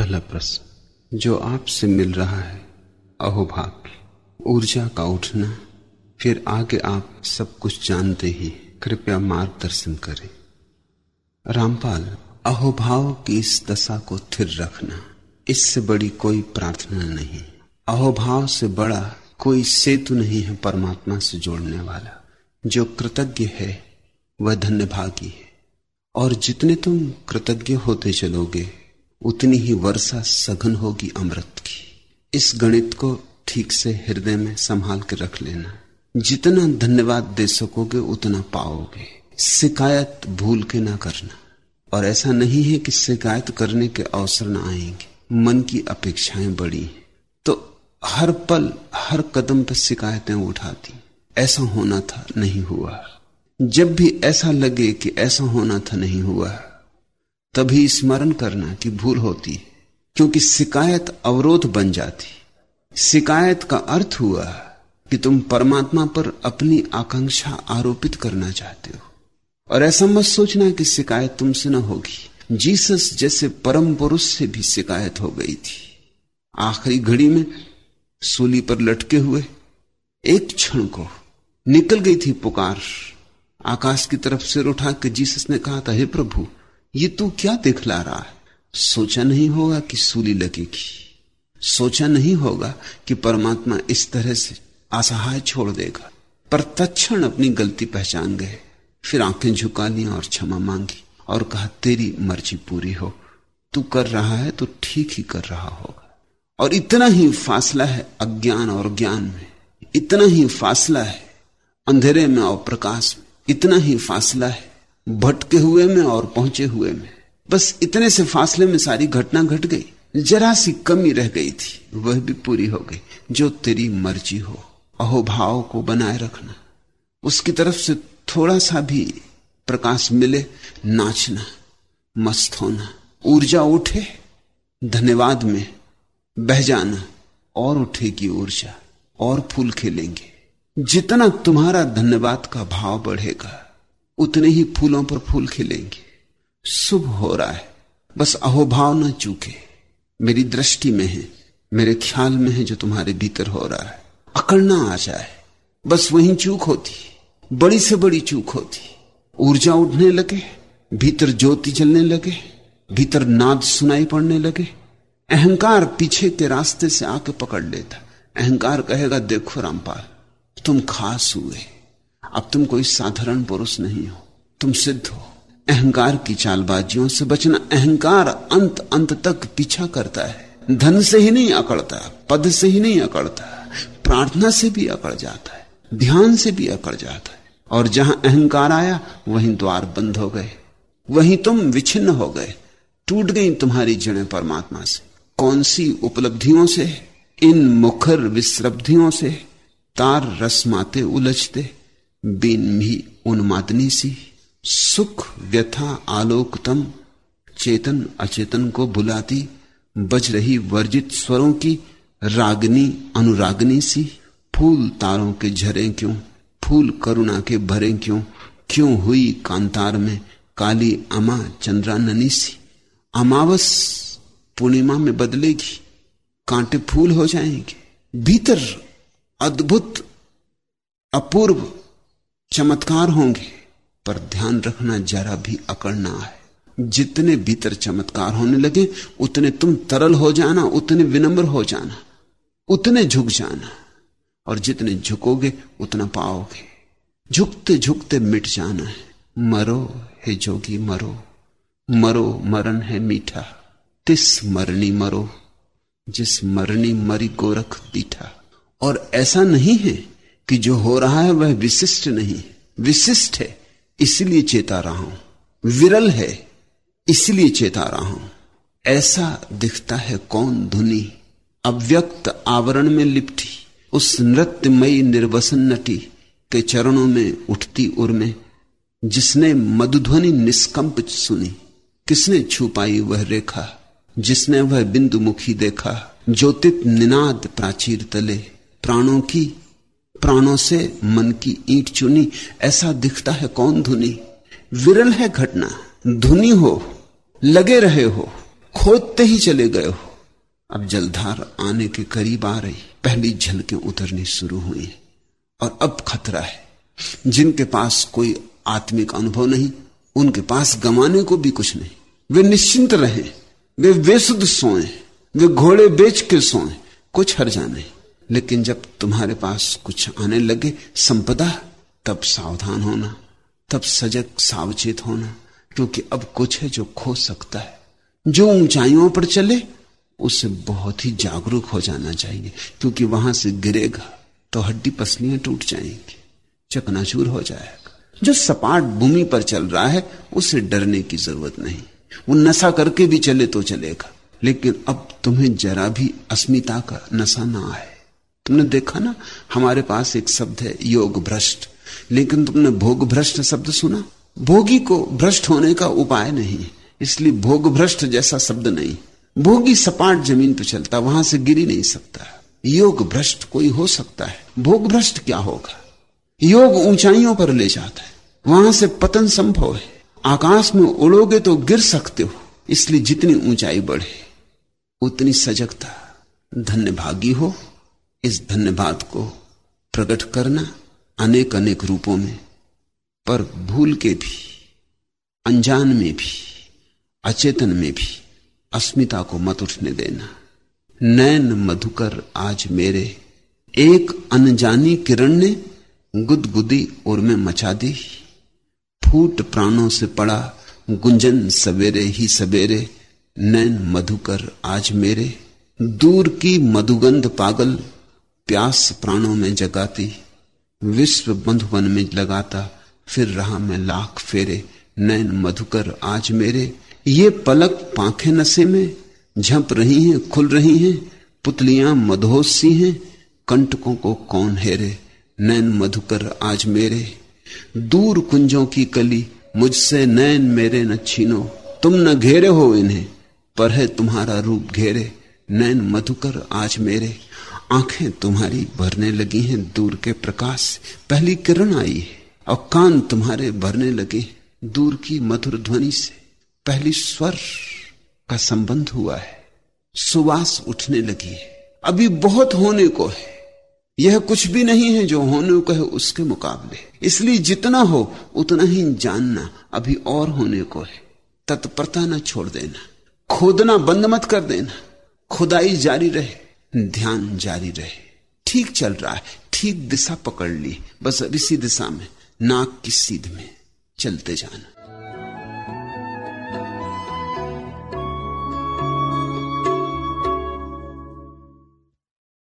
पहला प्रश्न, जो आपसे मिल रहा है अहोभाग्य ऊर्जा का उठना, फिर आगे आप सब कुछ जानते ही कृपया मार्गदर्शन करें। रामपाल अहोभाव की इस दशा को स्थिर रखना, इससे बड़ी कोई प्रार्थना नहीं। अहोभाव से बड़ा कोई सेतु नहीं है परमात्मा से जोड़ने वाला। जो कृतज्ञ है, वह धन्यभागी है। और जितने तुम कृतज्ञ होते चलोगे उतनी ही वर्षा सघन होगी अमृत की। इस गणित को ठीक से हृदय में संभाल के रख लेना। जितना धन्यवाद दे सकोगे, उतना पाओगे। शिकायत भूल के ना करना। और ऐसा नहीं है कि शिकायत करने के अवसर ना आएँगे। मन की अपेक्षाएँ बड़ी हैं। तो हर पल, हर कदम पर शिकायतें उठाती। ऐसा होना था, नहीं हुआ। जब भी ऐसा लगे कि ऐसा होना था, नहीं हुआ। तभी स्मरण करना कि भूल होती है, क्योंकि शिकायत अवरोध बन जाती शिकायत का अर्थ हुआ कि तुम परमात्मा पर अपनी आकांक्षा आरोपित करना चाहते हो। और ऐसा मत सोचना कि शिकायत तुमसे न होगी। जीसस जैसे परम पुरुष से भी शिकायत हो गई थी। आखिरी घड़ी में सूली पर लटके हुए एक क्षण को निकल गई थी पुकार। आकाश की तरफ़ सिर उठा के जीसस ने कहा था हे प्रभु ये तू क्या दिखला रहा है? सोचा नहीं होगा कि सूली लगेगी। सोचा नहीं होगा कि परमात्मा इस तरह से असहाय छोड़ देगा। पर तत्ण अपनी गलती पहचान गए। फिर आँखें झुका ली और क्षमा मांगी और कहा, तेरी मर्ज़ी पूरी हो। तू कर रहा है तो ठीक ही कर रहा होगा। और इतना ही फासला है अज्ञान और ज्ञान में। इतना ही फासला है अंधेरे में और प्रकाश में। इतना ही फासला है भटके हुए में और पहुँचे हुए में। बस इतने से फासले में सारी घटना घट गई। जरा सी कमी रह गई थी। वह भी पूरी हो गई। जो तेरी मर्ज़ी हो। अहोभाव को बनाए रखना। उसकी तरफ़ से थोड़ा सा भी प्रकाश मिले, नाचना, मस्त होना। ऊर्जा उठे, धन्यवाद में बह जाना। और उठेगी ऊर्जा। और फूल खिलेंगे। जितना तुम्हारा धन्यवाद का भाव बढ़ेगा। उतने ही फूलों पर फूल खिलेंगे। शुभ हो रहा है। बस अहोभाव न चूके। मेरी दृष्टि में है, मेरे ख्याल में है जो तुम्हारे भीतर हो रहा है। अकड़ना आ जाए। बस वही चूक होती बड़ी से बड़ी चूक होती ऊर्जा उठने लगे, भीतर ज्योति जलने लगे, भीतर नाद सुनाई पड़ने लगे। अहंकार पीछे के रास्ते से आके पकड़ लेता। अहंकार कहेगा, देखो रामपाल, तुम खास हुए। अब तुम कोई साधारण पुरुष नहीं हो। तुम सिद्ध हो। अहंकार की चालबाजियों से बचना अहंकार अंत अंत तक पीछा करता है। धन से ही नहीं अकड़ता, पद से ही नहीं अकड़ता, प्रार्थना से भी अकड़ जाता है, ध्यान से भी अकड़ जाता है। और जहाँ अहंकार आया, वहीं द्वार बंद हो गए। वहीं तुम विच्छिन्न हो गए। टूट गई तुम्हारी जड़ें परमात्मा से। कौन सी उपलब्धियों से? इन मुखर विश्रब्धियों से। तार रसमाते उलझते। बिन भी उन्मादनी सी। सुख, व्यथा, आलोकतम, चेतन, अचेतन को बुलाती बज रही वर्जित स्वरों की रागनी, अनुरागनी सी। फूल तारों के झरे क्यों? फूल करुणा के भरे क्यों? क्यों हुई कांतार में काली अमा चंद्राननी सी? अमावस पूर्णिमा में बदलेगी, कांटे फूल हो जाएँगे। भीतर अद्भुत, अपूर्व चमत्कार होंगे, पर ध्यान रखना जरा भी अकड़ना है। जितने भीतर चमत्कार होने लगे, उतने तुम तरल हो जाना, उतने विनम्र हो जाना, उतने झुक जाना, और जितने झुकोगे, उतना पाओगे। झुकते झुकते मिट जाना है। मरो हे जोगी, मरो। मरो, मरण है मीठा। तिस मरणी मरो, जिस मरणी मरी गोरख पीठा। और ऐसा नहीं है कि जो हो रहा है वह विशिष्ट नहीं विशिष्ट है, इसलिए चेता रहा हूँ। विरल है, इसलिए चेता रहा हूँ। ऐसा दिखता है कौन धुनी। अव्यक्त आवरण में लिपटी, उस नृत्यमयी निर्वसन नटी के चरणों में उठती उर्मे जिसने मधुध्वनि निष्कंप सुनी। किसने छुपाई वह रेखा, जिसने वह बिंदु मुखी देखा। ज्योतित निनाद प्राचीर तले, प्राणों की प्राणों से मन की ईट चुनी, ऐसा दिखता है कौन धुनी? विरल है घटना, धुनी हो, लगे रहे हो, खोदते ही चले गए हो। अब जलधार आने के करीब आ रही, पहली झलकें उतरनी शुरू हुई, और अब खतरा है। जिनके पास कोई आत्मिक अनुभव नहीं, उनके पास गमाने को भी कुछ नहीं। वे निश्चिंत रहे, वे बेसुध सोए, वे घोड़े बेच के सोए, कुछ हर्जा नहीं। लेकिन जब तुम्हारे पास कुछ आने लगे संपदा, तब सावधान होना, तब सजग सावचेत होना, क्योंकि अब कुछ है जो खो सकता है। जो ऊंचाइयों पर चले, उसे बहुत ही जागरूक हो जाना चाहिए, क्योंकि वहाँ से गिरेगा तो हड्डी पसलियाँ टूट जाएँगी, चकनाचूर हो जाएगा। जो सपाट भूमि पर चल रहा है, उसे डरने की ज़रूरत नहीं। वो नशा करके भी चले तो चलेगा, लेकिन अब तुम्हें जरा भी अस्मिता का नशा ना आए। तुमने देखा ना, हमारे पास एक शब्द है, योग भ्रष्ट। लेकिन तुमने भोग भ्रष्ट शब्द सुना? भोगी को भ्रष्ट होने का उपाय नहीं। इसलिए भोग भ्रष्ट जैसा शब्द नहीं। भोगी सपाट ज़मीन पर चलता, वहाँ से गिरी नहीं सकता। योग भ्रष्ट कोई हो सकता है। भोग भ्रष्ट क्या होगा? योग ऊंचाइयों पर ले जाता है। वहाँ से पतन संभव है। आकाश में उड़ोगे तो गिर सकते हो। इसलिए जितनी ऊंचाई बढ़े, उतनी सजगता धन्य भागी हो। इस धन्यवाद को प्रकट करना अनेक अनेक रूपों में, पर भूल के भी, अनजान में भी, अचेतन में भी अस्मिता को मत उठने देना। नैन मधुकर आज मेरे एक अनजानी किरण ने गुदगुदी और में मचा दी। फूट प्राणों से पड़ा गुंजन सवेरे ही सवेरे नैन मधुकर आज मेरे। दूर की मधुगंध पागल प्यास प्राणों में जगाती, विश्व बंधुवन में लगाता, फिर रहा मैं लाख फेरे नैन मधुकर आज मेरे। ये पलक पांखे नशे में, झंप रही हैं, खुल रही हैं, पुतलियाँ मधोस सी हैं, कंटकों को कौन हेरे नैन मधुकर आज मेरे। दूर कुंजों की कली, मुझसे नैन मेरे न छीनो। तुम न घेरे हो इन्हें, पर है तुम्हारा रूप घेरे नैन मधुकर आज मेरे। आँखें तुम्हारी भरने लगी हैं, दूर के प्रकाश पहली किरण आई है, और कान तुम्हारे भरने लगे दूर की मधुर ध्वनि से। पहली स्वर का संबंध हुआ है, सुवास उठने लगी है। अभी बहुत होने को है। यह कुछ भी नहीं है जो होने को है उसके मुकाबले। इसलिए जितना हो, उतना ही जानना अभी और होने को है। तत्परता न छोड़ देना। खोदना बंद मत कर देना। खुदाई जारी रहे। ध्यान जारी रहे। ठीक चल रहा है। ठीक दिशा पकड़ ली। बस अब इसी दिशा में, नाक की सीध में चलते जाना।